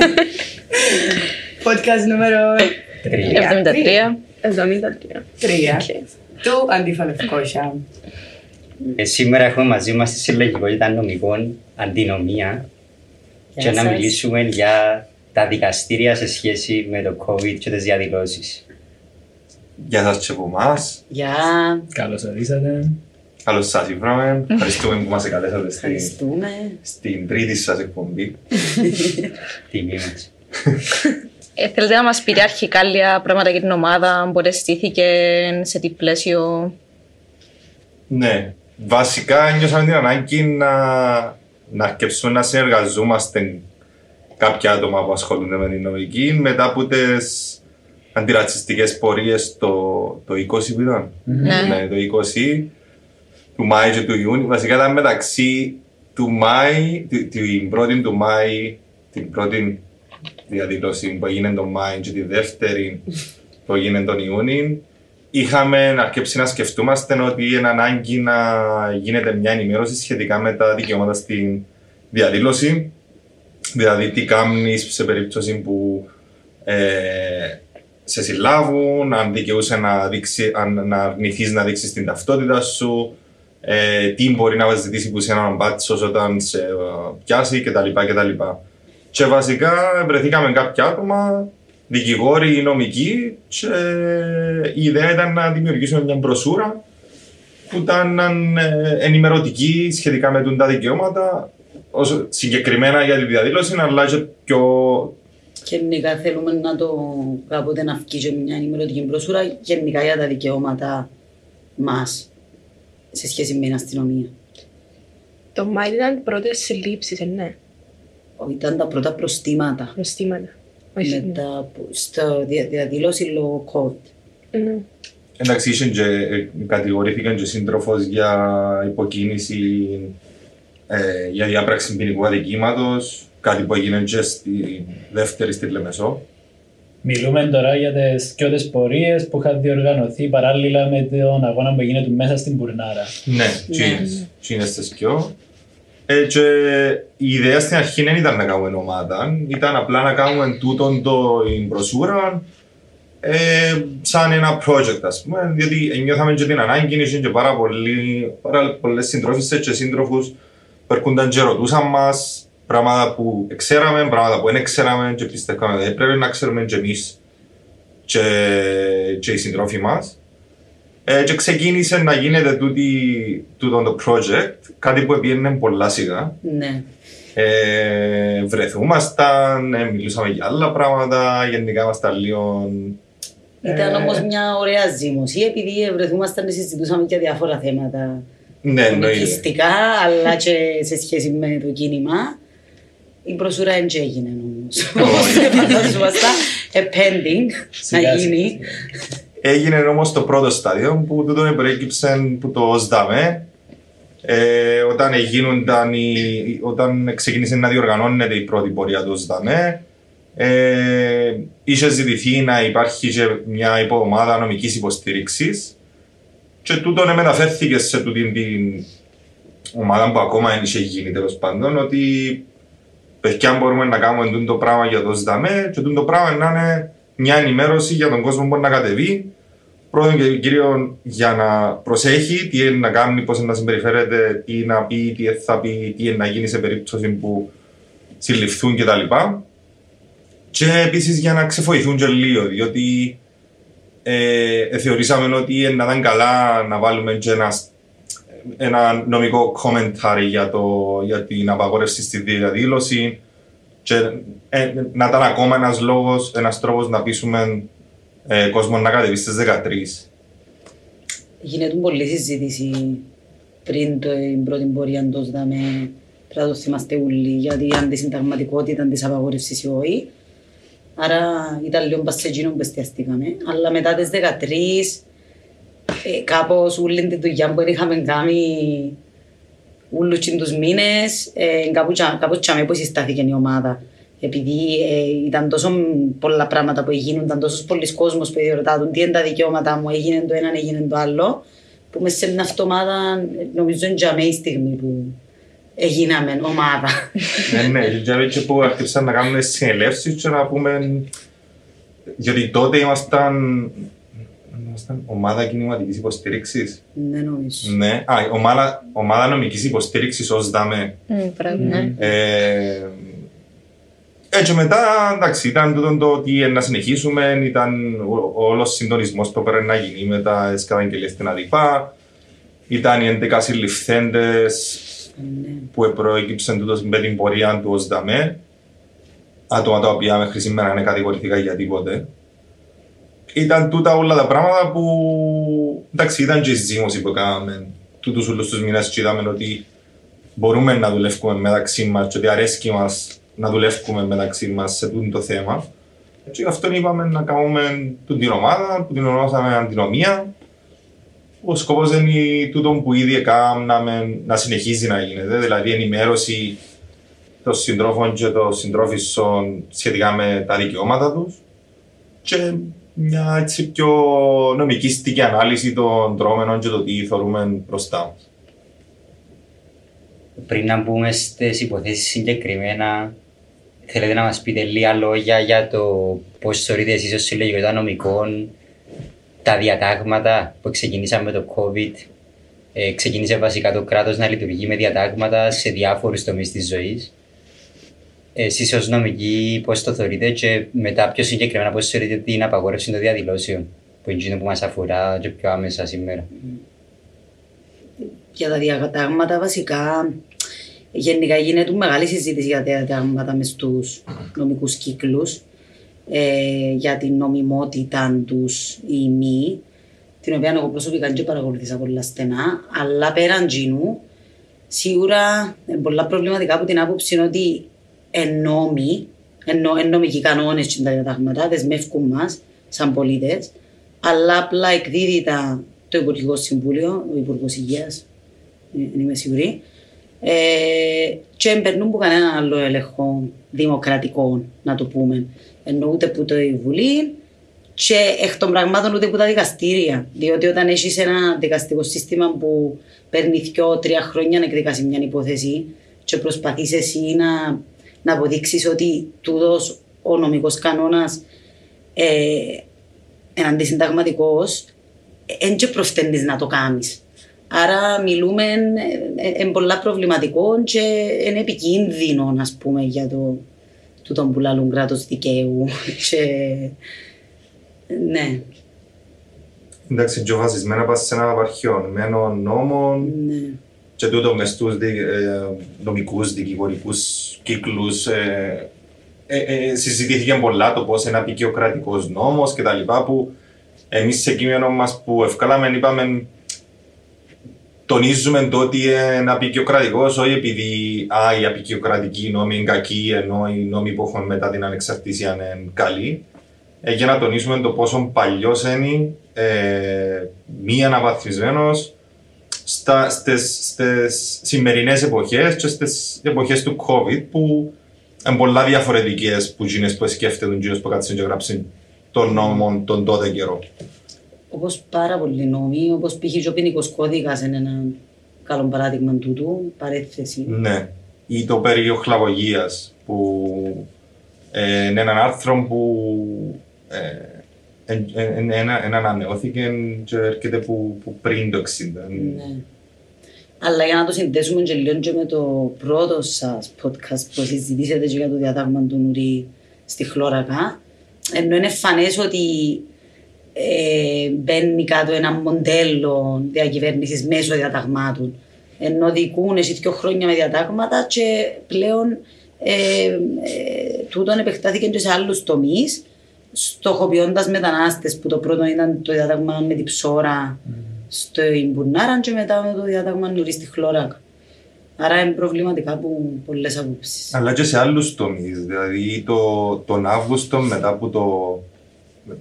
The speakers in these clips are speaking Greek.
podcast νούμερο 73. 73. 3 του Αντίφα Λευκόσια. Ε, σήμερα έχουμε μαζί μας τη Συλλογικότητα Νομικών Αντινομία Γεια και να σας. μιλήσουμε για τα δικαστήρια σε σχέση με το COVID και τις διαδηλώσεις. Γεια σας και από εμάς. Γεια, Καλώς ορίσατε. Καλώς σας ήρθαμε. Ευχαριστούμε που μας καλέσατε στην, ευχαριστούμε. στην τρίτη σας εκπομπή. Τιμή μας. Ε, θέλετε να μας πείτε αρχικά λίγα πράγματα για την ομάδα, πότε στήθηκε, σε τι πλαίσιο; Ναι, βασικά νιώσαμε την ανάγκη να, να αρκεψούμε να συνεργαζόμαστε κάποια άτομα που ασχολούνται με την νομική μετά από τις αντιρατσιστικές πορείες το, το 20 που ήταν. Ναι, το 20 του Μάη και του Ιούνιου. Βασικά ήταν μεταξύ του Μάη, τη- την πρώτη του Μάη, την πρώτη διαδήλωση που έγινε τον Μάη και τη δεύτερη που έγινε τον Ιούνιο. Είχαμε αρκέψει να σκεφτούμαστε ότι είναι ανάγκη να γίνεται μια ενημέρωση σχετικά με τα δικαιώματα στην διαδήλωση. Δηλαδή τι κάνεις σε περίπτωση που ε, σε συλλάβουν, αν δικαιούσε να, δείξει, αν, να αρνηθείς να δείξεις την ταυτότητα σου, ε, τι μπορεί να ζητήσει που σε έναν μπάτσος όταν σε ε, πιάσει κτλ. κτλ. Και βασικά βρεθήκαμε κάποια άτομα, δικηγόροι, νομικοί και η ιδέα ήταν να δημιουργήσουμε μια μπροσούρα που ήταν ε, ενημερωτική σχετικά με τα δικαιώματα όσο συγκεκριμένα για τη διαδήλωση αλλά και πιο Γενικά θέλουμε να το κάποτε να βγει και μια ενημερωτική μπροσούρα γενικά για τα δικαιώματα μας σε σχέση με την αστυνομία. Το Μάη ήταν οι πρώτες συλλήψεις, ε, ναι. Ήταν τα πρώτα προστήματα Προστήματα. Όχι, ναι. μετά που- στο δια- διαδήλωση λόγω COVID. Ναι. Εντάξει, είχε και, ε, κατηγορήθηκαν και σύντροφος για υποκίνηση ε, για διάπραξη ποινικού αδικήματος, κάτι που έγινε και στη δεύτερη στη Λεμεσό. Μιλούμε τώρα για τις πιο πορείες που είχαν διοργανωθεί παράλληλα με τον αγώνα που γίνεται μέσα στην Πουρνάρα. Ναι, τσίνες, τσίνες τις πιο. Ε, και η ιδέα στην αρχή δεν ήταν να κάνουμε ομάδα, ήταν απλά να κάνουμε τούτον το η μπροσούρα ε, σαν ένα project ας πούμε, διότι νιώθαμε και την ανάγκη, είχε και πάρα, πολλοί, πάρα πολλές συντρόφισσες και σύντροφους που έρχονταν και ρωτούσαν μας πράγματα που ξέραμε, πράγματα που δεν ξέραμε και πιστεύαμε ότι έπρεπε να ξέρουμε και εμείς και, και οι συντρόφοι μας. Ε, και ξεκίνησε να γίνεται τούτη, τούτο το project, κάτι που πήγαινε πολλά σιγά. Ναι. Ε, βρεθούμασταν, ε, μιλούσαμε για άλλα πράγματα, γενικά ήμασταν λίγο... Ήταν όμως μια ωραία ζήμωση επειδή βρεθούμασταν και συζητούσαμε για διάφορα θέματα Ναι, εννοείται. νομικιστικά αλλά και σε σχέση με το κίνημα. Η μπροσούρα δεν έγινε όμως. Όπως φανταζόμασταν, ε, pending να Σιγά γίνει. Έγινε όμως το πρώτο στάδιο που τούτο προέκυψε που το ΣΔΑΜΕ. Ε, όταν, γίνονταν οι- όταν ξεκίνησε να διοργανώνεται η πρώτη πορεία του ΣΔΑΜΕ, ε, είχε ζητηθεί να υπάρχει και μια υποομάδα νομικής υποστήριξης. Και τούτο ναι, μεταφέρθηκε σε τούτη την ομάδα που ακόμα δεν είχε γίνει τέλος πάντων ότι παιδιά μπορούμε να κάνουμε τούτο το πράγμα για το ΣΔΑΜΕ και τούτο το πράγμα να είναι μια ενημέρωση για τον κόσμο που μπορεί να κατεβεί. Πρώτον και κύριο για να προσέχει τι είναι να κάνει, πώς να συμπεριφέρεται, τι να πει, τι θα πει, τι είναι να γίνει σε περίπτωση που συλληφθούν κτλ. Και επίσης για να ξεφοηθούν και λίγο, διότι ε, ε, θεωρήσαμε ότι ε, να ήταν καλά να βάλουμε και ένας, ένα νομικό commentary για, το, για την απαγόρευση στη διαδήλωση και ε, να ήταν ακόμα ένας λόγος, ένας τρόπος να πείσουμε ε, κόσμο να κατεβεί στις 13. Γίνεται πολλή συζήτηση πριν το, την πρώτη πορεία του ΣΔΑΜΕ. Πρέπει να το θυμάστε όλοι για την αντισυνταγματικότητα της απαγόρευσης ή όχι. Άρα ήταν λίγο πας σε εκείνον που εστιαστήκαμε. Αλλά μετά τις 13 ε, κάπως όλη την δουλειά που είχαμε κάνει όλους τους μήνες ε, κάπου, τσα- κάπως τσάμε που συστάθηκε η ομάδα. Επειδή ε, ήταν τόσο πολλά πράγματα που έγιναν, ήταν τόσος πολλοί κόσμος που διερωτάτουν τι είναι τα δικαιώματα μου, έγινε το ένα, έγινε το άλλο, που μέσα σε μια εβδομάδα ε, νομίζω είναι τζαμέ η στιγμή που έγιναμε ομάδα. Ναι, ναι, και έτσι που άρχισαν να κάνουμε συνελεύσεις και να πούμε... Γιατί τότε ήμασταν... ήμασταν ομάδα κινηματικής υποστήριξης. ναι, νομίζω. Ναι, α, ομάδα, ομάδα νομικής υποστήριξης ως ΔΑΜΕ. Μμ, Μπράβο, ναι. Ε, έτσι μετά, εντάξει, ήταν τούτο το ότι ε, να συνεχίσουμε, ήταν ο- όλος ο συντονισμός που έπρεπε να γίνει με τα καταγγελίες στην ΑΔΙΠΑ, ήταν οι 11 συλληφθέντες Ναι. που προέκυψαν τούτος με την πορεία του ως ΔΑΜΕ, άτομα τα οποία μέχρι σήμερα δεν κατηγορηθήκαν για τίποτε. Ήταν τούτα όλα τα πράγματα που, εντάξει, ήταν και η ζήμωση που κάναμε τούτους όλους τους μήνες και είδαμε ότι μπορούμε να δουλεύουμε μεταξύ μας και ότι αρέσκει μας να δουλεύουμε μεταξύ μας σε τούτο το θέμα. Και γι' αυτό είπαμε να κάνουμε τούτη την ομάδα, που την ονομάσαμε αντινομία. Ο σκοπός είναι τούτο που ήδη έκαναμε να συνεχίζει να γίνεται, δηλαδή ενημέρωση των συντρόφων και των συντρόφισσων σχετικά με τα δικαιώματα τους και μια έτσι πιο νομικήστικη ανάλυση των δρόμενων και το τι θεωρούμε μπροστά μας. Πριν να μπούμε στις υποθέσεις συγκεκριμένα, θέλετε να μας πείτε λίγα λόγια για το πώς θεωρείτε εσείς ως συλλογικό των νομικών τα διατάγματα που ξεκινήσαμε με το COVID. Ε, ξεκίνησε βασικά το κράτος να λειτουργεί με διατάγματα σε διάφορους τομείς της ζωής. Εσείς ως νομικοί πώς το θεωρείτε και μετά πιο συγκεκριμένα πώς θεωρείτε την απαγόρευση των διαδηλώσεων που είναι εκείνο που μας αφορά και πιο άμεσα σήμερα; Για τα διατάγματα βασικά γενικά γίνεται μεγάλη συζήτηση για τα διατάγματα μες στους νομικούς κύκλους ε, για την νομιμότητα τους ή μη την οποία εγώ προσωπικά δεν παρακολουθήσα πολλά στενά αλλά πέραν τζινού σίγουρα είναι πολλά προβληματικά από την άποψη είναι ότι εν νόμοι, ενώ εν νομικοί κανόνες και τα διατάγματα δεσμεύκουν μας σαν πολίτες αλλά απλά εκδίδει τα το Υπουργικό Συμβούλιο, ο Υπουργός Υγείας, δεν είμαι σίγουρη, ε, και δεν περνούν από κανέναν άλλο έλεγχο δημοκρατικό, να το πούμε. Ενώ ούτε που το Βουλή και εκ των πραγμάτων ούτε που τα δικαστήρια. Διότι όταν έχεις ένα δικαστικό σύστημα που παίρνει δύο-τρία χρόνια να εκδικάσει μια υπόθεση και προσπαθείς εσύ να, να αποδείξει ότι τούτος ο νομικός κανόνας ε, είναι αντισυνταγματικός, δεν και προφταίνεις να το κάνεις. Άρα μιλούμε, είναι πολλά προβληματικό και είναι επικίνδυνο, ας πούμε, για το τούτο που λαλούν κράτος δικαίου. και, ναι, Εντάξει, και βασισμένα πας σε ένα απαρχαιωμένο νόμο ναι. Και τούτο μες στους δι, ε, νομικούς, δικηγορικούς κύκλους ε, ε, ε, συζητήθηκε πολλά το πώς είναι απεικιοκρατικός νόμος και τα λοιπά που εμείς σε κείμενο μας που ευκάλαμε είπαμε τονίζουμε το ότι είναι απεικιοκρατικός όχι επειδή α, οι απεικιοκρατικοί νόμοι είναι κακοί ενώ οι νόμοι που έχουν μετά την ανεξαρτησία είναι καλοί. Ε, για να τονίσουμε το πόσο παλιός είναι ε, μη αναβαθμισμένος στις, στις σημερινές εποχές και στις εποχές του COVID που είναι πολλά διαφορετικές που γίνες που σκέφτεται τον κύριος που κάτσε και γράψει τον νόμο τον τότε καιρό. Όπως πάρα πολλοί νόμοι, όπως π.χ. ο ποινικός κώδικας είναι ένα καλό παράδειγμα τούτου, παρέθεση. Ναι. Ή το περί οχλαγωγίας που ε, είναι ένα άρθρο που ε, εν- εν- εν- εν ανανεώθηκε και έρχεται που, που πριν το 60. Ναι. Αλλά για να το συνδέσουμε και λίγο και με το πρώτο σας podcast που συζητήσατε και για το διατάγμα του Νουρί στη Χλώρακα, ενώ είναι φανές ότι ε, μπαίνει κάτω ένα μοντέλο διακυβέρνησης μέσω διαταγμάτων. Ενώ δικούν εσύ δύο χρόνια με διατάγματα και πλέον ε, ε, τούτον επεκτάθηκε και σε άλλους τομείς, στοχοποιώντας μετανάστες που το πρώτο ήταν το διάταγμα με την ψώρα στο Ιμπουρνάρα και μετά με το διάταγμα νουρί στη Χλώρακα. Άρα είναι προβληματικά από πολλές απόψεις. Αλλά και σε άλλους τομείς, δηλαδή το, τον Αύγουστο μετά από το,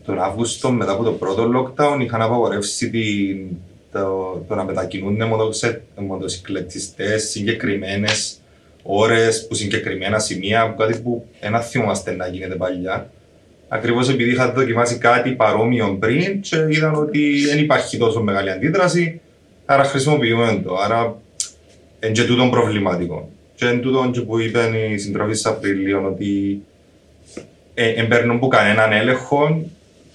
τον Αύγουστο μετά από το πρώτο lockdown είχαν απαγορεύσει την, το, το να μετακινούν μοτοξε- μοτοσυκλετιστές συγκεκριμένες ώρες που συγκεκριμένα σημεία, κάτι που ένα θυμόμαστε να γίνεται παλιά. Ακριβώς επειδή είχαν δοκιμάσει κάτι παρόμοιο πριν και είδαν ότι δεν υπάρχει τόσο μεγάλη αντίδραση, άρα χρησιμοποιούμε το. Άρα εν και τούτον προβληματικό. Και εν τούτον και που είπε η συντροφή της Απριλίων ότι ε, εν παίρνουν που κανέναν έλεγχο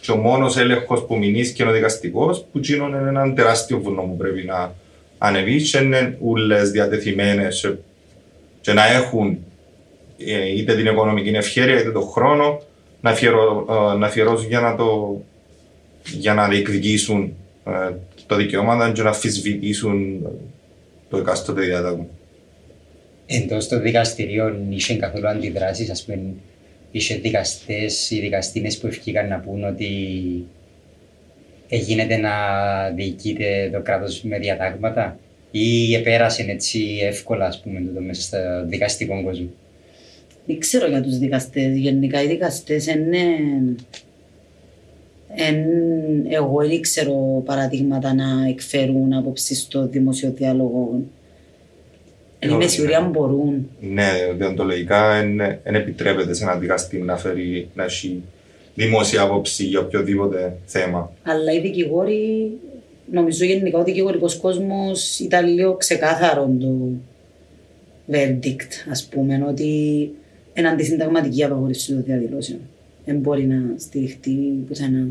και ο μόνος έλεγχος που μηνύσει και ο δικαστικός που τσίνον είναι έναν τεράστιο βουνό που πρέπει να ανεβεί και είναι ούλες διατεθειμένες και, και να έχουν ε, είτε την οικονομική ευχαίρεια είτε τον χρόνο να, αφιερω, ε, να αφιερώσουν για να, το, για να διεκδικήσουν ε, το δικαιώματα και να αμφισβητήσουν το εκάστοτε διάταγμα. Εντός των δικαστηρίων είχε καθόλου αντιδράσεις, ας πούμε, είχε δικαστές ή δικαστίνες που ευκήκαν να πούν ότι γίνεται να διοικείται το κράτος με διατάγματα ή επέρασε έτσι εύκολα, ας πούμε, το μέσα στο δικαστικό κόσμο. Δεν ξέρω για τους δικαστές. Γενικά οι δικαστές είναι... Εν, εγώ δεν ξέρω παραδείγματα να εκφέρουν άποψη στο δημοσιο διάλογο. Δεν είμαι σίγουρη αν μπορούν. Ναι, διοντολογικά δεν επιτρέπεται σε ένα δικαστή να φέρει να έχει δημόσια άποψη για οποιοδήποτε θέμα. Αλλά οι δικηγόροι, νομίζω γενικά ο δικηγορικός κόσμος ήταν λίγο ξεκάθαρο το verdict, ας πούμε, ότι είναι αντισυνταγματική η απαγόρευση των διαδηλώσεων. Δεν μπορεί να στηριχτεί πουθενά.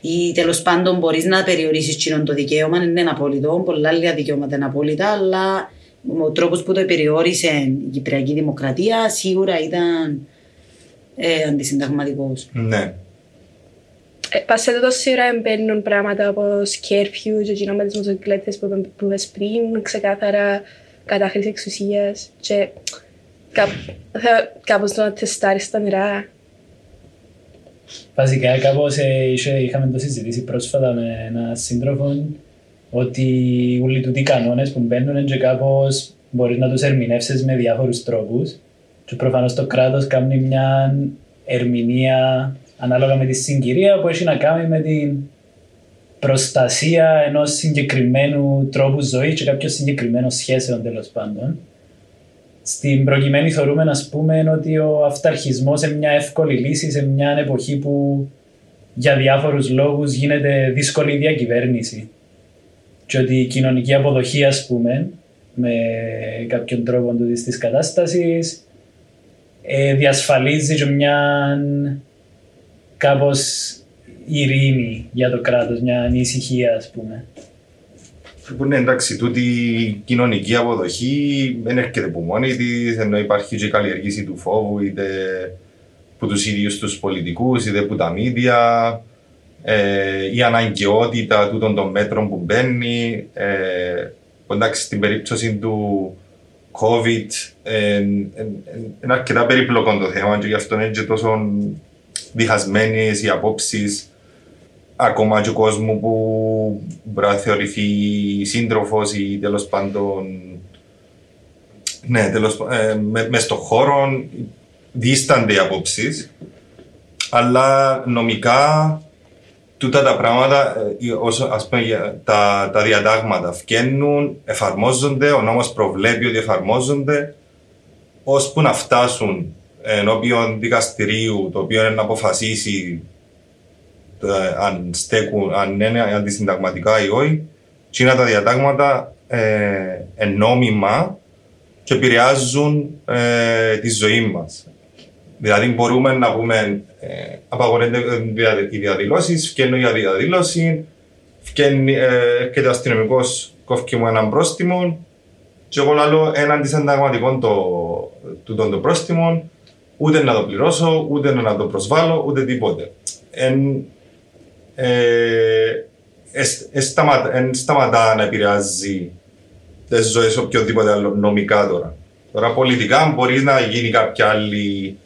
Ή τέλος πάντων μπορείς να περιορίσεις το δικαίωμα, είναι απόλυτο. Πολλά άλλα δικαιώματα είναι απόλυτα, αλλά ο τρόπος που το περιόρισε η Κυπριακή Δημοκρατία σίγουρα ήταν ε, αντισυνταγματικός. Ναι. Ε, Πας σε τούτο σειρά μπαίνουν πράγματα όπως curfew και εκείνο με τις μοτοσυκλέτες που, που είπες πριν, ξεκάθαρα κατάχρηση εξουσίας και κά, θα, κάπως το να τεστάρεις τα νερά. Βασικά κάπως ε, είχε- είχαμε το συζητήσει πρόσφατα με έναν σύντροφο ότι όλοι τούτοι οι κανόνες που μπαίνουν και κάπως μπορείς να τους ερμηνεύσεις με διάφορους τρόπους και προφανώς το κράτος κάνει μια ερμηνεία ανάλογα με τη συγκυρία που έχει να κάνει με την προστασία ενός συγκεκριμένου τρόπου ζωής και κάποιων συγκεκριμένων σχέσεων τέλος πάντων. Στην προκειμένη θεωρούμε να πούμε ότι ο αυταρχισμός είναι μια εύκολη λύση σε μια εποχή που για διάφορους λόγους γίνεται δύσκολη η διακυβέρνηση. Και ότι η κοινωνική αποδοχή, ας πούμε, με κάποιον τρόπο τούτης της κατάστασης, ε, διασφαλίζει και μια κάπως ειρήνη για το κράτος, μια ανησυχία, ας πούμε. Που είναι εντάξει, τούτη η κοινωνική αποδοχή δεν έρχεται από μόνη της, ενώ υπάρχει και η καλλιεργήση του φόβου, είτε από τους ίδιους τους πολιτικούς, είτε από τα μίδια, ε, η αναγκαιότητα τούτων των μέτρων που μπαίνει. Ε, που εντάξει, στην περίπτωση του COVID ε, είναι αρκετά περίπλοκο το θέμα και γι' αυτό είναι και τόσο διχασμένες οι απόψεις ακόμα και ο κόσμου που μπορεί να θεωρηθεί σύντροφος ή τέλος πάντων. Ναι, τέλος, ε, με, μες στον χώρο δίστανται οι απόψεις. Αλλά νομικά τούτα τα πράγματα, ε, όσο, ας πούμε, για- τα, τα διατάγματα φκαίνουν, εφαρμόζονται, ο νόμος προβλέπει ότι εφαρμόζονται, ώσπου να φτάσουν ενώπιον δικαστηρίου, το οποίο είναι να αποφασίσει ε, αν στέκουν, αν είναι αντισυνταγματικά ή όχι, και είναι τα διατάγματα ε, ενόμιμα και επηρεάζουν ε, τη ζωή μας. Δηλαδή μπορούμε να πούμε ε, απαγορεύονται οι διαδηλώσεις, φτιάχνω για διαδήλωση, φτιάχνει, ε, έρχεται ο αστυνομικός, κόφει μου έναν πρόστιμο και εγώ λέω έναν αντισυνταγματικό το, τούτο το πρόστιμο, ούτε να το πληρώσω, ούτε να το προσβάλλω, ούτε τίποτε. Εν, ε, εσ- εν σταματά, εν σταματά να επηρεάζει τις ζωές οποιοδήποτε άλλο νομικά τώρα. Τώρα πολιτικά μπορεί να γίνει κάποια άλλη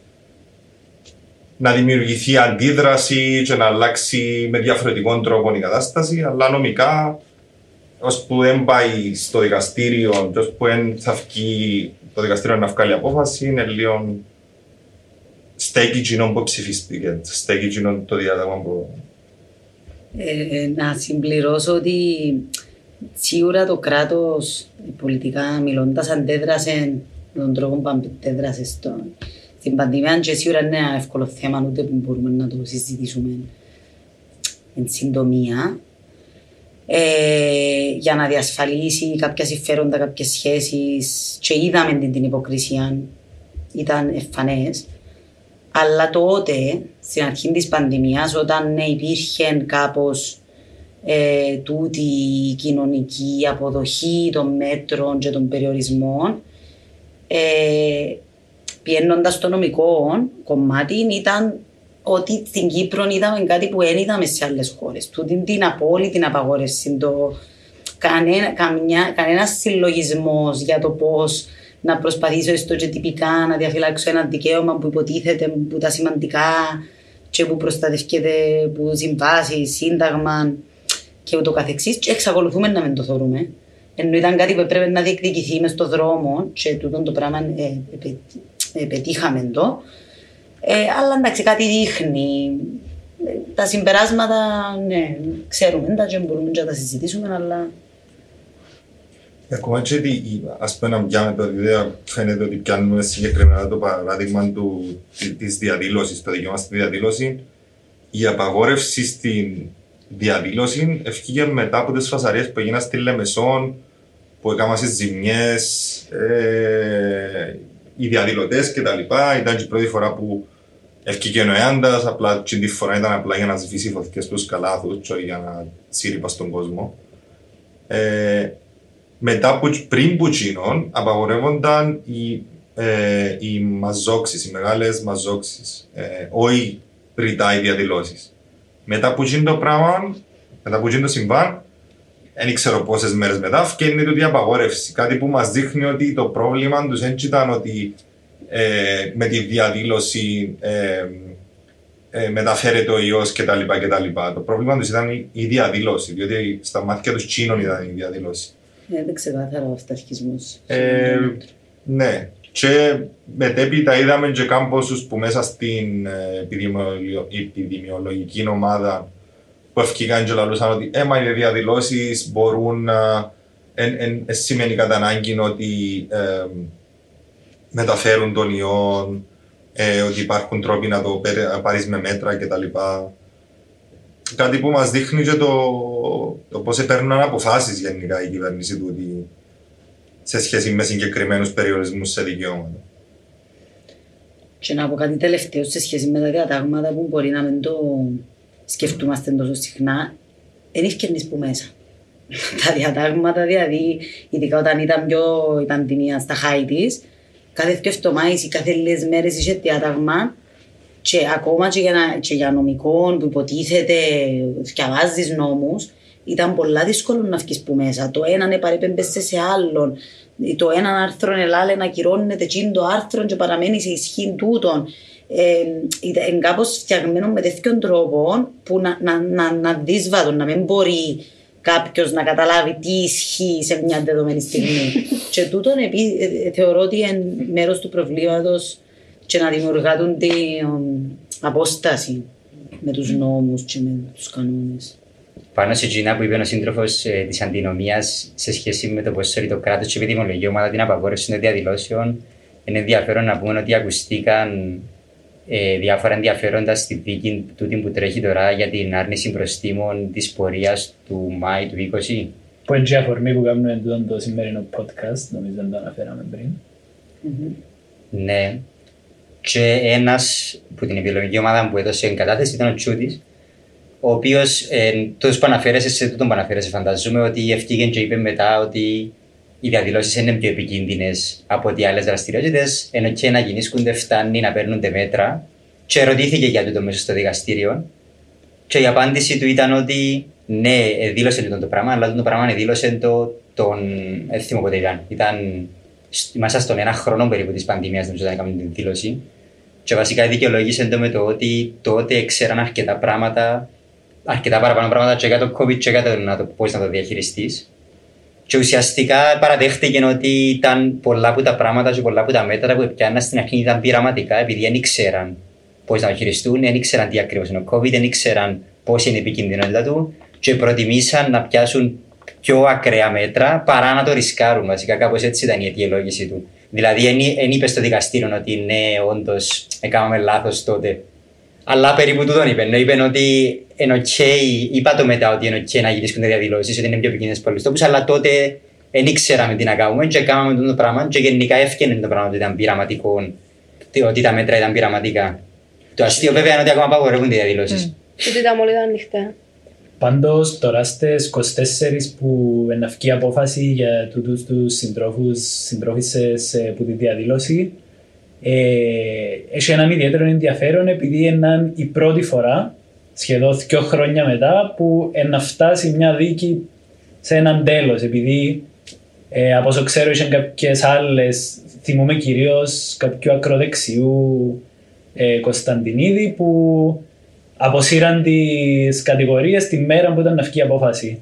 να δημιουργηθεί αντίδραση και να αλλάξει με διαφορετικό τρόπο η κατάσταση, αλλά νομικά ώσπου δεν πάει στο δικαστήριο και ώσπου δεν θα βγει το δικαστήριο να βγάλει απόφαση, είναι λίγο στέκει εκείνο που ψηφίστηκε, στέκει εκείνο το διάταγμα που Ε, να συμπληρώσω ότι σίγουρα το κράτος πολιτικά μιλώντας αντέδρασε με τον τρόπο που αντέδρασε στο, στην πανδημία και σίγουρα είναι ένα εύκολο θέμα ούτε που μπορούμε να το συζητήσουμε εν συντομία. ε, για να διασφαλίσει κάποια συμφέροντα, κάποιες σχέσεις και είδαμε την, την υποκρισία, ήταν εμφανές. Αλλά τότε, στην αρχή της πανδημίας, όταν ναι, υπήρχε κάπως ε, τούτη η κοινωνική αποδοχή των μέτρων και των περιορισμών, ε, πιένοντας στο νομικό κομμάτι ήταν ότι στην Κύπρο είδαμε κάτι που δεν είδαμε σε άλλες χώρες. Τούτη την απόλυτη απαγόρευση, το, κανένα, καμιά, κανένας συλλογισμός για το πώς να προσπαθήσω στο και τυπικά να διαφυλάξω ένα δικαίωμα που υποτίθεται που τα σημαντικά και που προστατεύεται που συμβάσει, σύνταγμα και ούτω καθεξής και εξακολουθούμε να μην το θεωρούμε. Ενώ ήταν κάτι που έπρεπε να διεκδικηθεί μες στο δρόμο και τούτο το πράγμα ε, ε, ε, πετύχαμε το. Ε, αλλά εντάξει, κάτι δείχνει. Ε, Τα συμπεράσματα, ναι, ξέρουμε τα και μπορούμε και να τα συζητήσουμε, αλλά Ακόμα και ότι, ας πούμε, να πιάμε το ιδέα, φαίνεται ότι πιάνουμε συγκεκριμένα το παράδειγμα του, τη- της διαδήλωσης, το δικαίωμα στη διαδήλωση. Η απαγόρευση στην διαδήλωση ευκήγε μετά από τις φασαρίες που έγιναν στη Λεμεσόν, που έκαναν στις ζημιές, ε, οι διαδηλωτές κτλ. Ήταν και η πρώτη φορά που ευκήγε ο Εάντας, απλά και τη φορά ήταν απλά για να σβήσει φωτιές στους καλάθους και όχι για να σύρρυπα στον κόσμο. Ε, μετά που, πριν που τσίνον απαγορεύονταν οι, ε, οι μαζόξεις, οι μεγάλες μαζόξεις, ε, όχι ρητά οι διαδηλώσεις. Μετά που γίνει το πράγμα, μετά που γίνει το συμβάν, δεν ξέρω πόσες μέρες μετά, φτιάχνει τούτη η απαγόρευση. Κάτι που μας δείχνει ότι το πρόβλημα τους δεν ήταν ότι ε, με τη διαδήλωση ε, ε, μεταφέρεται ο ιός κτλ, κτλ. Το πρόβλημα τους ήταν η, η διαδήλωση, διότι στα μάτια τους Τσίνων ήταν η διαδήλωση. Ε, δεν ξεκάθαρα ο αυταρχισμός. Ε, ναι. Και μετέπειτα είδαμε και κάμποσους που μέσα στην ε, επιδημιολο- επιδημιολογική ομάδα που ευκήκαν και λαλούσαν ότι έμα οι διαδηλώσεις μπορούν να εν, εν, εν σημαίνει κατά ανάγκη ότι ε, μεταφέρουν τον ιό, ε, ότι υπάρχουν τρόποι να το πέρε- να πάρεις με μέτρα κτλ. Κάτι που μας δείχνει και το, το πώς παίρνουν αποφάσεις γενικά η κυβέρνηση του ότι σε σχέση με συγκεκριμένους περιορισμούς σε δικαιώματα. Και να πω κάτι τελευταίο σε σχέση με τα διατάγματα που μπορεί να μην το σκεφτούμαστε τόσο συχνά, δεν ευκαιρνείς που μέσα. τα διατάγματα, δηλαδή, ειδικά όταν ήταν πιο η πανδημία στα χάη της, κάθε δύο εβδομάδες ή κάθε λίγες μέρες είχε διάταγμα και ακόμα και για, να, και για νομικό που υποτίθεται διαβάζεις νόμους, ήταν πολλά δύσκολο να βγεις που μέσα. Το έναν επαρέπεμπεσαι σε άλλον. Το ένα άρθρο ελάλε να κυρώνεται εκείνο το άρθρο και παραμένει σε ισχύ τούτον. Ε, ήταν κάπως φτιαγμένο με τέτοιον τρόπο που να, να, να, να δύσβατο, να μην μπορεί κάποιος να καταλάβει τι ισχύει σε μια δεδομένη στιγμή. και τούτον επί, ε, ε, θεωρώ ότι είναι μέρος του προβλήματος και να δημιουργούν την απόσταση με τους νόμους και με τους κανόνες. Πάνω σε εκείνα που είπε ο σύντροφος ε, της αντινομίας σε σχέση με το πώς σωρεί το κράτος και η επιδημολογία ομάδα την απαγόρευση των διαδηλώσεων, είναι ενδιαφέρον να πούμε ότι ακουστήκαν ε, διάφορα ενδιαφέροντα στη δίκη τούτη που τρέχει τώρα για την άρνηση προστήμων της πορείας του Μάη του 20. Που είναι και η αφορμή που κάνουμε τούτο το σημερινό podcast, νομίζω δεν το αναφέραμε πριν. Ναι. Και ένας που την επιλογική ομάδα που έδωσε εγκατάθεση ήταν ο Τσούτης, ο οποίος ε, τόσο που αναφέρεσαι σε τούτον που αναφέρεσαι, φανταζούμε ότι ευκήγεν και είπε μετά ότι οι διαδηλώσεις είναι πιο επικίνδυνες από ότι άλλες δραστηριότητες, ενώ και να γεννήσκονται φτάνει να παίρνονται μέτρα. Και ερωτήθηκε για τούτο μέσα στο δικαστήριο. Και η απάντηση του ήταν ότι ναι, ε, δήλωσε λοιπόν το πράγμα, αλλά το πράγμα δήλωσε το τον. Δεν θυμάμαι πότε ήταν. Ήταν σ- μέσα στον ένα χρόνο περίπου της πανδημίας, νομίζω ότι έκαμε την δήλωση. Και βασικά δικαιολόγησε το με το ότι τότε ξέραν αρκετά πράγματα, αρκετά παραπάνω πράγματα και για το COVID και για το να το, πώς να το διαχειριστείς. Και ουσιαστικά παραδέχτηκε ότι ήταν πολλά από τα πράγματα και πολλά από τα μέτρα που πιάνναν στην αρχή ήταν πειραματικά επειδή δεν ήξεραν πώς να το χειριστούν, δεν ήξεραν τι ακριβώς είναι ο COVID, δεν ήξεραν πώς είναι η επικίνδυνοτητα του και προτιμήσαν να πιάσουν πιο ακραία μέτρα παρά να το ρισκάρουν. Βασικά, κάπως έτσι ήταν η αιτιολόγηση του. Δηλαδή, δεν είπε στο δικαστήριο ότι ναι, όντως έκαναμε λάθος τότε. Αλλά περίπου τούτον είπε. Ναι, είπε ότι είναι ok, είπα το μετά ότι είναι ok να γυρίσκονται διαδηλώσεις, ότι είναι πιο επικίνδυνες πολλούς τόπους, αλλά τότε δεν ήξεραμε τι να κάνουμε και κάναμε το πράγμα και γενικά έφυγε το πράγμα ότι ήταν πειραματικό, ότι τα μέτρα ήταν πειραματικά. Το αστείο βέβαια είναι ότι ακόμα απαγορεύονται οι διαδηλώσεις. Και ότι τα μόλις ήταν ανοιχτά. Πάντως τώρα στις 24 που εναυκεί η απόφαση για τούτους τους συντρόφους, συντρόφισσες ε, που τη διαδήλωση ε, έχει έναν ιδιαίτερο ενδιαφέρον επειδή είναι η πρώτη φορά σχεδόν δύο χρόνια μετά που να φτάσει μια δίκη σε έναν τέλος επειδή ε, από όσο ξέρω είχαν κάποιες άλλες θυμούμε κυρίως κάποιου ακροδεξιού ε, Κωνσταντινίδη που αποσύραν τις κατηγορίες τη μέρα που ήταν να βγει η απόφαση.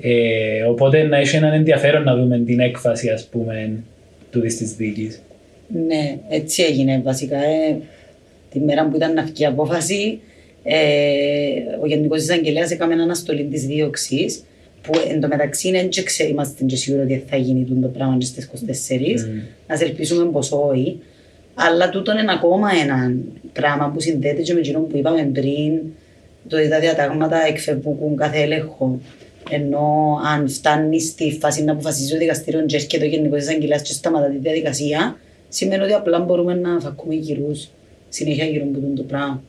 Ε, οπότε να έχει έναν ενδιαφέρον να δούμε την έκφαση ας πούμε του της δίκης. Ναι, έτσι έγινε βασικά. Ε, τη μέρα που ήταν να βγει η απόφαση, ε, ο Γενικός Εισαγγελέας έκαμε ένα αναστολή της δίωξης που εντωμεταξύ δεν είμαστε και σίγουροι ότι θα γίνει το πράγμα στις 24. Mm. Να ελπίσουμε πως όχι. Αλλά τούτο είναι ακόμα ένα πράγμα που συνδέεται και με εκείνο που είπαμε πριν, το ότι τα διατάγματα εκφεύγουν κάθε έλεγχο. Ενώ αν φτάνεις στη φάση να αποφασίζεις το δικαστήριο και έρχεται ο Γενικός Εισαγγελέας και σταματά τη διαδικασία, σημαίνει ότι απλά μπορούμε να φακούμε γύρου συνέχεια γύρω από το πράγμα.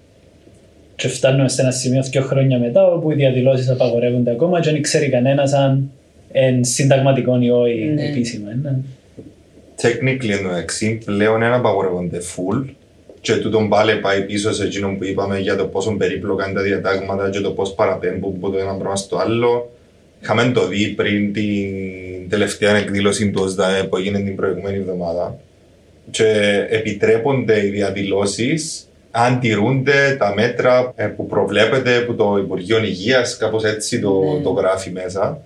Και φτάνουμε σε ένα σημείο δύο χρόνια μετά όπου οι διαδηλώσεις απαγορεύονται ακόμα και δεν ξέρει κανένας αν είναι συνταγματικό ή όχι ναι. επίσημα. Ναι technically εντάξει, πλέον δεν απαγορεύονται full και τούτον πάλι πάει πίσω σε εκείνο που είπαμε για το πόσο περίπλοκα είναι τα διατάγματα και το πώς παραπέμπουν από το ένα πράγμα στο άλλο. Είχαμε το δει πριν την τελευταία εκδήλωση του ΟΣΔΑΕ που έγινε την προηγούμενη εβδομάδα. Και επιτρέπονται οι διαδηλώσεις αν τηρούνται τα μέτρα ε, που προβλέπεται από το Υπουργείο Υγείας, κάπως έτσι το, ναι. το γράφει μέσα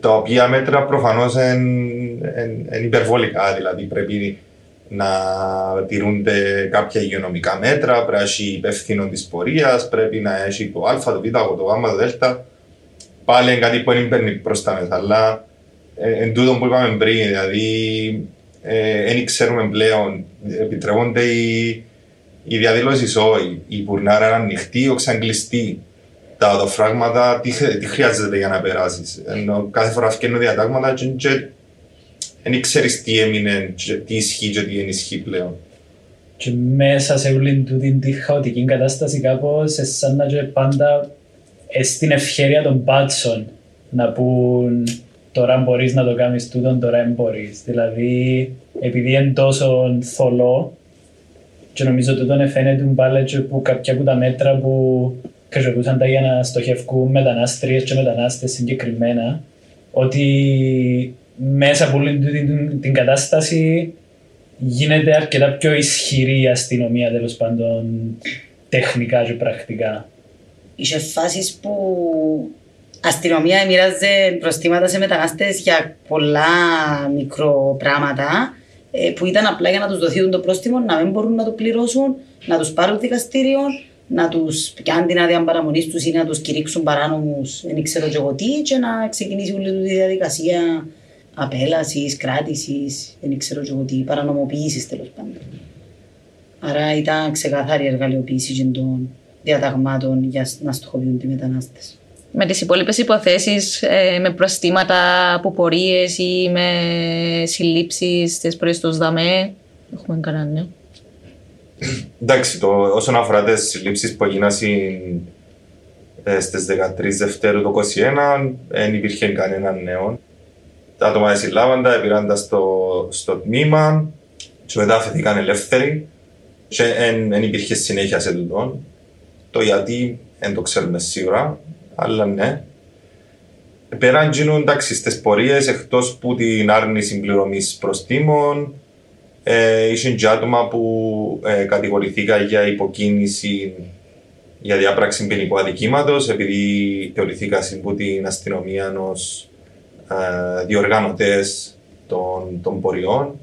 τα οποία μέτρα προφανώς είναι υπερβολικά. Δηλαδή πρέπει να τηρούνται κάποια υγειονομικά μέτρα, πρέπει να έχει υπεύθυνο της πορείας, πρέπει να έχει το Α, το Β, το Γ, το Δ. Πάλι είναι κάτι που δεν παίρνει προ τα μέσα. Αλλά ε, εν τούτο που είπαμε πριν, δηλαδή δεν ε, ξέρουμε πλέον, επιτρέπονται οι, οι διαδηλώσεις όχι. Η πουρνάρα είναι ανοιχτή, όχι κλειστή τα οδοφράγματα, τι, τι χρειάζεται για να περάσεις. Ενώ κάθε φορά φτιάχνουν διατάγματα και, και δεν ξέρεις τι έμεινε, και τι ισχύει και τι ενισχύει πλέον. Και μέσα σε όλη την τη χαοτική κατάσταση κάπως, σαν να και πάντα στην ευχαίρεια των μπάτσων να πούν τώρα μπορείς να το κάνεις τούτο, τώρα δεν μπορείς. Δηλαδή, επειδή είναι τόσο θολό, και νομίζω ότι τούτο φαίνεται πάλι που κάποια από τα μέτρα που χρησιμοποιούσαν τα για να στοχευκούν μετανάστριες και μετανάστες συγκεκριμένα ότι μέσα από την, την κατάσταση γίνεται αρκετά πιο ισχυρή η αστυνομία τέλος πάντων τεχνικά και πρακτικά. Είχε φάσεις που αστυνομία μοιράζε προστήματα σε μετανάστες για πολλά μικρό πράγματα ε, που ήταν απλά για να τους δοθεί το πρόστιμο, να μην μπορούν να το πληρώσουν, να τους πάρουν δικαστήριο να του πιάνουν την άδεια παραμονής τους ή να τους κηρύξουν παράνομους, δεν ξέρω και εγώ τι, και να ξεκινήσει όλη τη διαδικασία απέλασης, κράτησης, δεν ξέρω και εγώ τι, παρανομοποίησης τέλος πάντων. Άρα ήταν ξεκάθαρη εργαλειοποίηση των διαταγμάτων για να στοχοποιούν τη μετανάστε. Με τις υπόλοιπες υποθέσεις, ε, με προστήματα από πορείες ή με συλλήψεις στι πρωί του ΔΑΜΕ, έχουμε κανένα νέο. Εντάξει, το, όσον αφορά τις συλλήψεις που έγιναν ε, στις 13 Δευτέρου του 2021, δεν υπήρχε κανένα νέο. Τα άτομα συλλάβαντα, πήραν στο, στο τμήμα, και μετά αφαιθήκαν ελεύθεροι και δεν υπήρχε συνέχεια σε τούτο. Το γιατί δεν το ξέρουμε σίγουρα, αλλά ναι. Πέραν γίνουν εντάξει στις πορείες εκτός που την άρνηση πληρωμής προστήμων, ε, είχε και άτομα που ε, κατηγορηθήκαν για υποκίνηση για διάπραξη ποινικού αδικήματος, επειδή θεωρηθήκαν από την αστυνομία ω ε, διοργανωτέ των, των πορειών.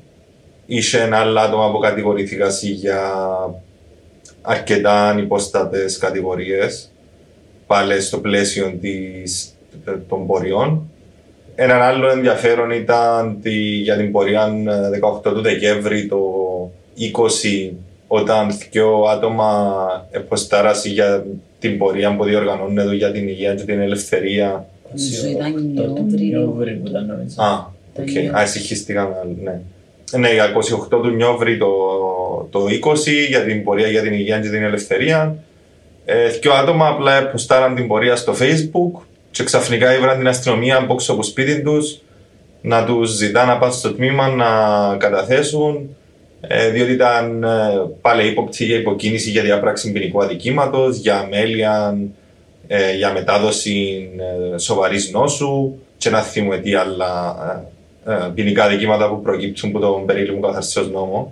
Είχε άλλα άτομα που κατηγορηθήκαν για αρκετά ανυποστάτε κατηγορίες πάλι στο πλαίσιο της, των πορειών. Ένα άλλο ενδιαφέρον ήταν τη, για την πορεία 18 ε, του Δεκέμβρη το 20 όταν δυο άτομα εποστάρασαν για την πορεία που διοργανώνεται για την υγεία και την ελευθερία. Νομίζω ήταν Το- το Νιόβρη. Νιόβρη που ήταν νομίζω. Α, οκ. Α, εσυγχυστήκαμε, ναι. Ναι, για 28 του Νιόβρη το, το 20 για την πορεία για την υγεία και την ελευθερία. Ε, δυο άτομα απλά ποστάραν την πορεία στο facebook και ξαφνικά ήβραν την αστυνομία από έξω από σπίτι τους να τους ζητά να πάνε στο τμήμα να καταθέσουν ε, διότι ήταν ε, πάλι ύποπτοι για υποκίνηση για διαπράξη ποινικού αδικήματος, για αμέλεια, ε, για μετάδοση ε, σοβαρής νόσου και να θυμούμε τι άλλα ε, ε, ποινικά δικήματα που προκύπτουν από τον περίλημο καθαρσίως νόμος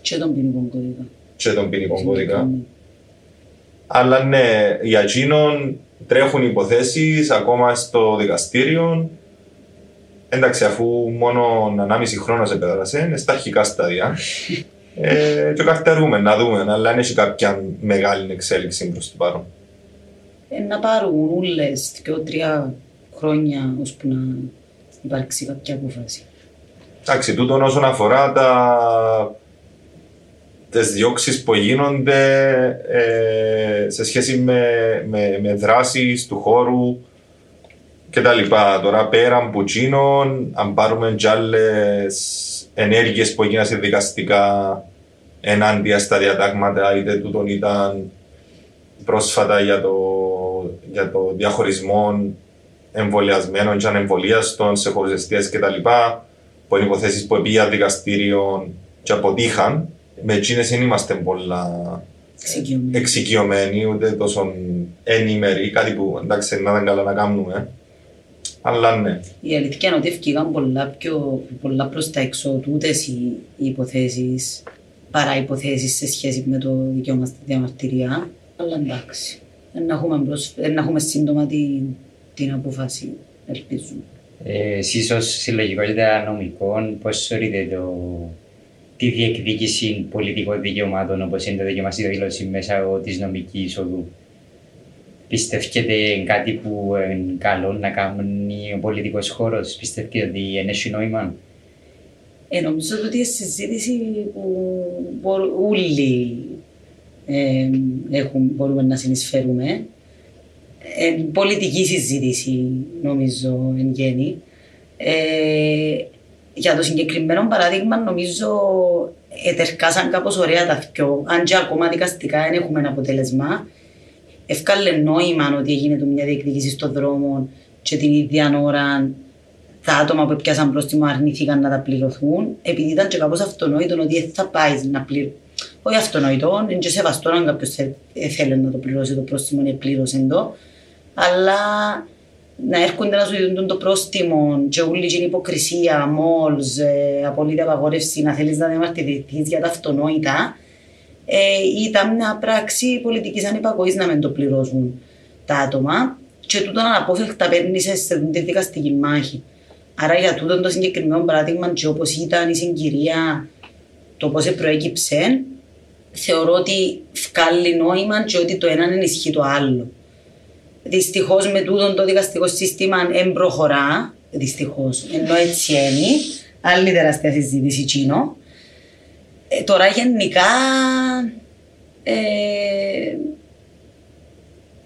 Και τον ποινικό κώδικα. και τον ποινικό κώδικα. Αλλά ναι, για εκείνον τρέχουν υποθέσεις ακόμα στο δικαστήριο. Εντάξει, αφού μόνο 1,5 χρόνος σε πέρασε, είναι στα αρχικά στάδια. ε, και καρτερούμε να δούμε, αλλά αν έχει κάποια μεγάλη εξέλιξη προς το παρόν. Ε, να πάρουν ούλες δύο-τρία χρόνια ώσπου να υπάρξει κάποια απόφαση. Εντάξει, τούτον όσον αφορά τα... τις διώξεις που γίνονται ε, σε σχέση με, με, με δράσεις του χώρου και τα λοιπά. Τώρα πέρα από εκείνον, αν πάρουμε κι άλλες ενέργειες που έγιναν σε δικαστικά ενάντια στα διατάγματα, είτε τούτον ήταν πρόσφατα για το, για το διαχωρισμό εμβολιασμένων και ανεμβολίαστων σε χωριστές και τα λοιπά, που είναι υποθέσεις που πήγαν δικαστήριο και αποτύχαν, με εκείνες δεν είμαστε πολλά Εξοικειωμένοι. εξοικειωμένοι, ούτε τόσο ενήμεροι, κάτι που εντάξει να ήταν καλά να κάνουμε. Αλλά ναι. Η αλήθεια είναι ότι ευκήγαν πολλά, πιο, πολλά προς τα έξω τούτες οι, οι υποθέσεις παρά υποθέσεις σε σχέση με το δικαίωμα στη διαμαρτυρία. Αλλά εντάξει, δεν έχουμε, προσ... δεν έχουμε σύντομα την, την απόφαση, ελπίζουμε. Ε, εσείς ως συλλογικότητα νομικών, πώς θεωρείτε το, τη διεκδίκηση πολιτικών δικαιωμάτων όπως είναι το δικαίωμα στη δήλωση μέσα από της νομικής οδού. Πιστεύετε κάτι που είναι καλό να κάνει ο πολιτικός χώρος, πιστεύετε ότι είναι έχει νόημα. Ε, νομίζω ότι η συζήτηση που μπορούν όλοι ε, έχουν, μπορούμε να συνεισφέρουμε. Ε, πολιτική συζήτηση, νομίζω, εν γέννη. Ε, για το συγκεκριμένο παράδειγμα, νομίζω ετερκάσαν κάπως ωραία τα δυο. Αν και ακόμα δικαστικά δεν έχουμε ένα αποτέλεσμα, ευκάλε νόημα ότι έγινε του μια διεκδίκηση στον δρόμο και την ίδια ώρα τα άτομα που πιάσαν πρόστιμο αρνήθηκαν να τα πληρωθούν, επειδή ήταν και κάπως αυτονόητο ότι δεν θα πάει να πληρωθεί. Όχι αυτονόητο, είναι και σεβαστό αν κάποιος θέλει να το πληρώσει το πρόστιμο, είναι πλήρωσε το. Αλλά να έρχονται να σου δίνουν το πρόστιμο και όλη την υποκρισία, μόλς, ε, απολύτω απαγόρευση, να θέλεις να διαμαρτυρηθείς για τα αυτονόητα, ε, ήταν μια πράξη πολιτικής ανυπακοής να μην το πληρώσουν τα άτομα και τούτο αναπόφευκτα παίρνει σε σε τη δικαστική μάχη. Άρα για τούτο το συγκεκριμένο παράδειγμα και όπως ήταν η συγκυρία, το πώς προέκυψε, θεωρώ ότι βγάλει νόημα και ότι το ένα ενισχύει το άλλο. Δυστυχώς με τούτο το δικαστικό σύστημα δεν προχωρά. Δυστυχώς. Ενώ έτσι είναι. Άλλη τεράστια συζήτηση εκείνο. Ε, τώρα γενικά. Ε,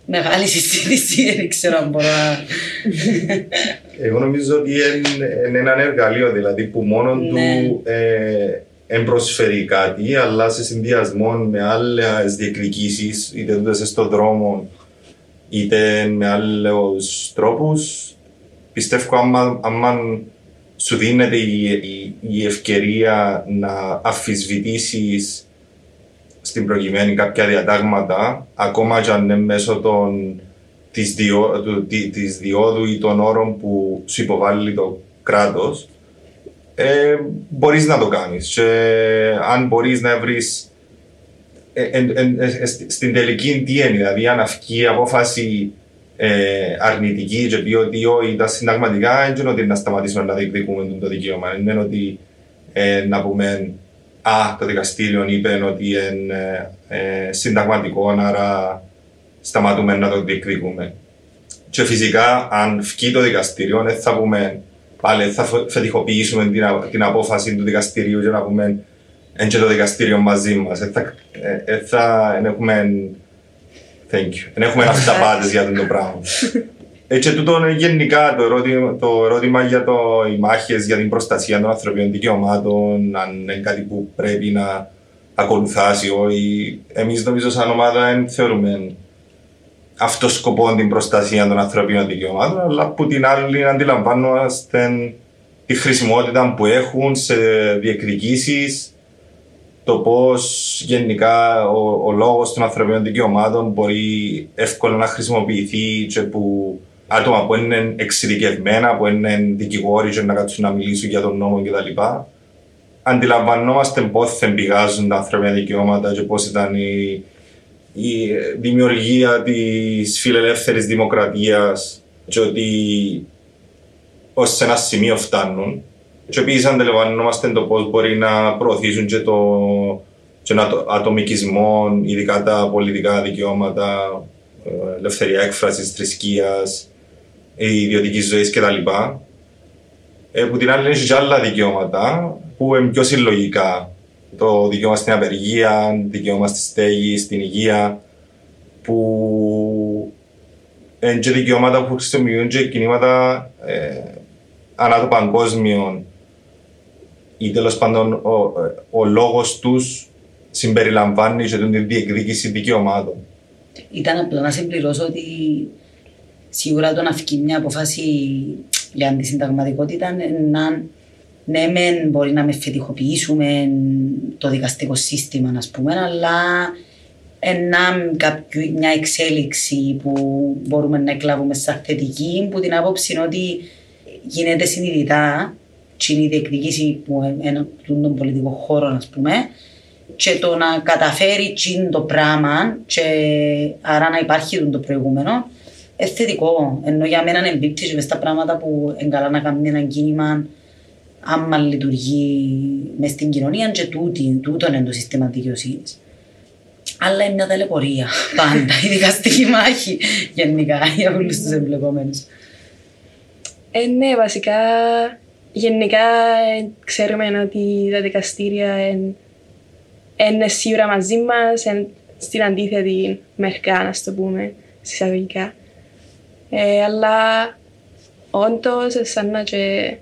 μεγάλη συζήτηση, δεν ξέρω αν μπορώ να. Εγώ νομίζω ότι είναι, είναι ένα εργαλείο δηλαδή που μόνο Ναι. του ε, εν προσφέρει κάτι, αλλά σε συνδυασμό με άλλες διεκδικήσεις, είτε τούτες στον δρόμο, είτε με άλλους τρόπους, πιστεύω άμα, άμα σου δίνεται η, η, η ευκαιρία να αφισβητήσεις στην προκειμένη κάποια διατάγματα, ακόμα και αν είναι μέσω των, της, διό, του, τη- της διόδου ή των όρων που σου υποβάλλει το κράτος, ε, μπορείς να το κάνεις. Και αν μπορείς να βρεις ε, εν- εν- ε, σ- στην τελική τι είναι, δηλαδή αν αυκεί η απόφαση ε, αρνητική και πει ότι όχι, τα συνταγματικά δεν είναι ότι να σταματήσουμε να διεκδικούμε το δικαίωμα. Δεν είναι ότι ε, να πούμε Α, το δικαστήριο είπε ότι είναι ε, συνταγματικό, άρα σταματούμε να το διεκδικούμε. Και φυσικά, αν βγει το δικαστήριο, δεν θα πούμε πάλι θα φε- φετιχοποιήσουμε την, α- την απόφαση του δικαστηρίου και να πούμε Εν και το δικαστήριο μαζί μας. Ε, θα, ε, ε, θα εν έχουμε... Thank you. Εν έχουμε αυταπάτες για αυτό το πράγμα. Έτσι, τούτο είναι γενικά το ερώτημα, το ερώτημα για το, οι μάχες για την προστασία των ανθρωπίνων δικαιωμάτων, αν είναι κάτι που πρέπει να ακολουθάσει ή εμείς νομίζω σαν ομάδα δεν θεωρούμε αυτός σκοπός την προστασία των ανθρωπίνων δικαιωμάτων, αλλά που την άλλη αντιλαμβάνομαστε τη χρησιμότητα που έχουν σε διεκδικήσεις το πώς γενικά ο, ο λόγος των ανθρωπίνων δικαιωμάτων μπορεί εύκολα να χρησιμοποιηθεί και που άτομα που είναι εξειδικευμένα, που είναι δικηγόροι και να κάτσουν να μιλήσουν για τον νόμο κτλ. Αντιλαμβανόμαστε πόθεν πηγάζουν τα ανθρώπινα δικαιώματα και πώς ήταν η, η δημιουργία της φιλελεύθερης δημοκρατίας και ότι ως σε ένα σημείο φτάνουν. Και επίση αντιλαμβανόμαστε το πώς μπορεί να προωθήσουν και, το, και τον ατομικισμό, ειδικά τα πολιτικά δικαιώματα, ε, ελευθερία έκφρασης, θρησκείας, η ιδιωτική ζωής κτλ. Ε, που την άλλη έχει και άλλα δικαιώματα που είναι πιο συλλογικά. Το δικαίωμα στην απεργία, δικαίωμα στη στέγη, στην υγεία, που είναι και δικαιώματα που χρησιμοποιούν και κινήματα ε, ανά το παγκόσμιο ή τέλος πάντων ο, ο λόγος τους συμπεριλαμβάνει και την διεκδίκηση δικαιωμάτων. Ήταν απλά να συμπληρώσω ότι σίγουρα το να βγει μια αποφάση για αντισυνταγματικότητα να ναι, μεν μπορεί να με φετιχοποιήσουμε το δικαστικό σύστημα, ας πούμε, αλλά ένα, κάποιο, μια εξέλιξη που μπορούμε να εκλάβουμε σαν θετική, που την άποψη είναι ότι γίνεται συνειδητά και είναι η διεκδικήση που ένα των πολιτικό χώρο, ας πούμε, και το να καταφέρει το πράγμα και άρα να υπάρχει το προηγούμενο, είναι θετικό. Ενώ για μένα εμπίπτεις και στα πράγματα που είναι καλά να κάνει ένα κίνημα άμα λειτουργεί μες στην κοινωνία και τούτη, τούτο είναι το σύστημα δικαιοσύνης. Αλλά είναι μια ταλαιπωρία πάντα, η δικαστική μάχη γενικά για όλους τους εμπλεκόμενους. Ε, ναι, βασικά γενικά ε, ξέρουμε ότι τα δικαστήρια είναι σίγουρα μαζί μας, στην αντίθετη μερικά, να το πούμε, συσσαγωγικά. Ε, αλλά όντως, σαν να και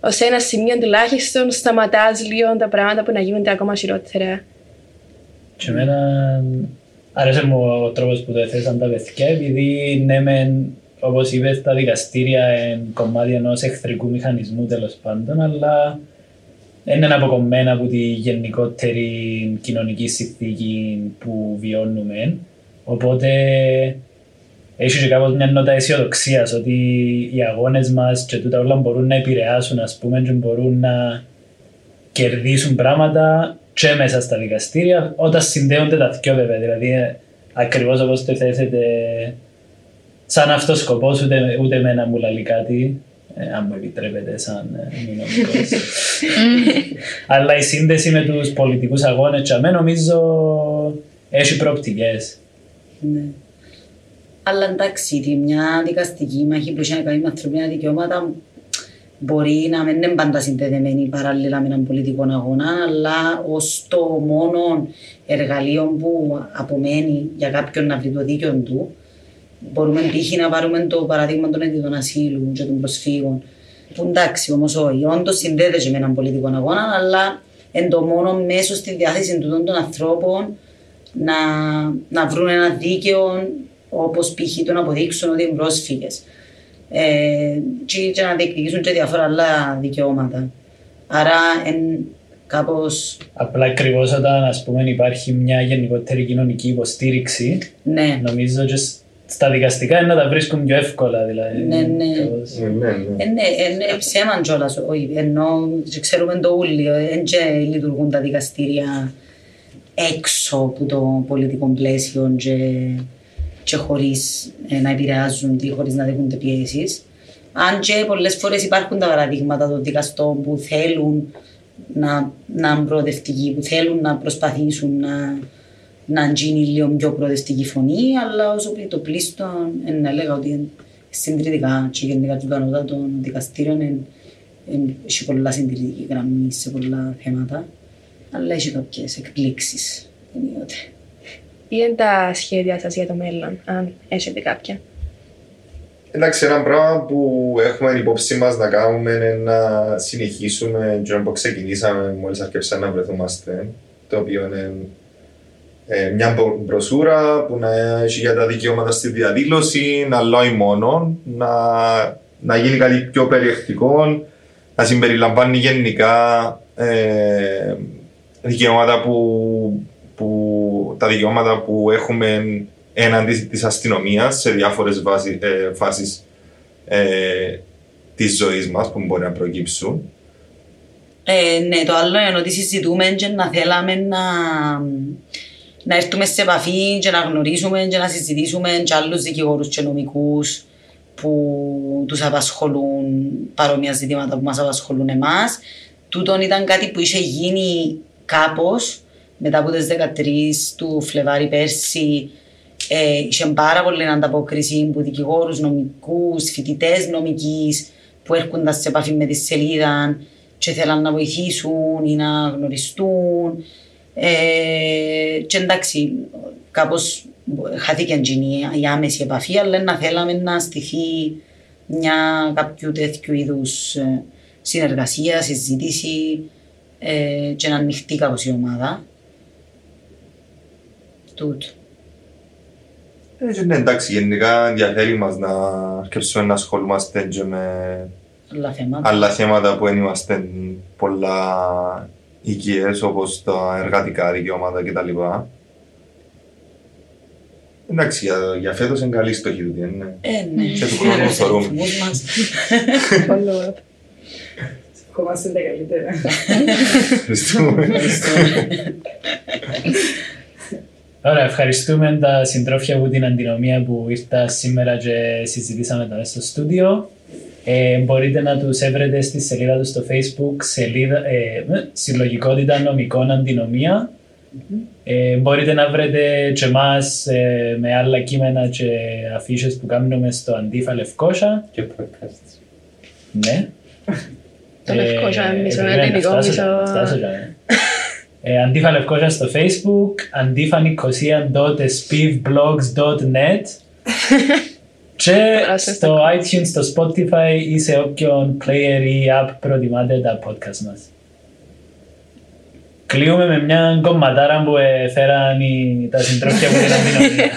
ως ένα σημείο τουλάχιστον σταματάς λίγο τα πράγματα που να γίνονται ακόμα χειρότερα. Και εμένα άρεσε μου ο τρόπος που το έθεσαν τα παιδιά, επειδή ναι, μεν όπως είπες, τα δικαστήρια είναι κομμάτι ενός εχθρικού μηχανισμού τέλος πάντων, αλλά είναι αποκομμένα από τη γενικότερη κοινωνική συνθήκη που βιώνουμε. Οπότε έχει και κάπως μια νότα αισιοδοξίας ότι οι αγώνες μας και τούτα όλα μπορούν να επηρεάσουν, ας πούμε, και μπορούν να κερδίσουν πράγματα και μέσα στα δικαστήρια όταν συνδέονται τα δυο βέβαια. Δηλαδή, ακριβώς όπως το θέσετε, σαν αυτός σκοπός, ούτε, ούτε εμένα μου λέει κάτι, ε, αν μου επιτρέπετε σαν ε, μη Αλλά η σύνδεση με τους πολιτικούς αγώνες και νομίζω έχει προοπτικές. Ναι. Αλλά εντάξει, μια δικαστική μάχη που έχει να κάνει με ανθρωπίνα δικαιώματα μπορεί να μην είναι πάντα συνδεδεμένη παράλληλα με έναν πολιτικό αγώνα, αλλά ως το μόνο εργαλείο που απομένει για κάποιον να βρει το δίκαιο του, μπορούμε π.χ. να πάρουμε το παράδειγμα των αιτητών ασύλου και των προσφύγων. Που εντάξει, όμως όχι, όντως συνδέεται με έναν πολιτικό αγώνα, αλλά εν το μόνο μέσο στη διάθεση των ανθρώπων να, να βρουν ένα δίκαιο όπως π.χ. το να αποδείξουν ότι είναι πρόσφυγες. Ε, και, και, να διεκδικήσουν και διάφορα άλλα δικαιώματα. Άρα, εν, κάπως... Απλά ακριβώς όταν ας πούμε, υπάρχει μια γενικότερη κοινωνική υποστήριξη, ναι. νομίζω και στα δικαστικά είναι να τα βρίσκουν πιο εύκολα. Δηλαδή, ναι, ναι. ναι, ναι. Ε, ναι, είναι ψέμα κιόλας, ενώ ξέρουμε το ούλιο, δεν λειτουργούν τα δικαστήρια έξω από το πολιτικό πλαίσιο και και χωρίς ε, να επηρεάζουν ή χωρίς να δέχονται πιέσεις. Αν και πολλές φορές υπάρχουν τα παραδείγματα των δικαστών που θέλουν να, να είναι προοδευτικοί, που θέλουν να προσπαθήσουν να, να γίνει λίγο πιο προοδευτική φωνή, αλλά όσο πει το πλήστο, να λέγα ότι συντηρητικά και γενικά του κανότα των δικαστήριων έχει πολλά συντηρητική γραμμή σε πολλά θέματα. Αλλά έχει κάποιες εκπλήξεις. ενίοτε. Τι είναι τα σχέδια σας για το μέλλον, αν έχετε κάποια; Εντάξει, ένα πράγμα που έχουμε υπόψη μας να κάνουμε είναι να συνεχίσουμε κάτι που ξεκινήσαμε μόλις αρκέψαμε να βρεθούμαστε, το οποίο είναι ε, μια μπρο- μπροσούρα που να έχει για τα δικαιώματα στη διαδήλωση, αλλά όχι μόνο, να, να γίνει κάτι πιο περιεκτικό, να συμπεριλαμβάνει γενικά ε, δικαιώματα που, που, τα δικαιώματα που έχουμε έναντι της αστυνομίας σε διάφορες βάσει, ε, φάσεις ε, της ζωής μας που μπορεί να προκύψουν. Ε, ναι, το άλλο είναι ότι συζητούμε και να θέλαμε να, να έρθουμε σε επαφή και να γνωρίσουμε και να συζητήσουμε και άλλους δικηγόρους και νομικούς που τους απασχολούν παρόμοια ζητήματα που μας απασχολούν εμάς. Τούτον ήταν κάτι που είχε γίνει κάπως μετά από τις 13 του Φλεβάρι πέρσι ε, είχε πάρα πολύ ανταπόκριση από δικηγόρους νομικούς, φοιτητές νομικής που έρχονταν σε επαφή με τη σελίδα και θέλαν να βοηθήσουν ή να γνωριστούν. Ε, και εντάξει, κάπως χάθηκε και η, η άμεση επαφή, αλλά να θέλαμε να στηθεί μια κάποιου τέτοιου είδους ε, συνεργασία, συζήτηση ε, και να ανοιχτεί κάπως η ομάδα. Τούτο. Ε, και ναι, εντάξει, γενικά ενδιαφέρει μας να αρκεψούμε να ασχολούμαστε και με Άλλα θέματα. άλλα θέματα που δεν είμαστε πολλά οικίες όπως τα εργατικά δικαιώματα κτλ. Εντάξει, για, για φέτος είναι καλή στόχη του, δεν είναι; Ε, ναι. Και του χρόνου Τους θεωρούμε. αριθμούς μας. Follow up. Ευχόμαστε τα καλύτερα. Ευχαριστούμε. Ωραία, ευχαριστούμε τα συντρόφια από την αντινομία που ήρθα σήμερα και συζητήσαμε τα μέσα στο στούντιο. Ε, μπορείτε να τους έβρετε στη σελίδα τους στο facebook, σελίδα, ε, ε, Συλλογικότητα Νομικών Αντινομία. Ε, μπορείτε να βρείτε και εμάς ε, με άλλα κείμενα και αφήσεις που κάνουμε στο Αντίφα Λευκόσα. Και podcasts. Ναι. Το Λευκόσα, Ε, μισό περιμένω, ελληνικό, φτάσω, μισό- φτάσω, ναι. Ε, Αντίφα Λευκόσα στο facebook, αντίφανικοσία.spivblogs.net και Περάστε στο iTunes, στο Spotify ή σε όποιον player ή app προτιμάτε τα podcast μας. Κλείουμε με μια κομματάρα που ε, φέραν οι- τα συντρόφια που ήταν την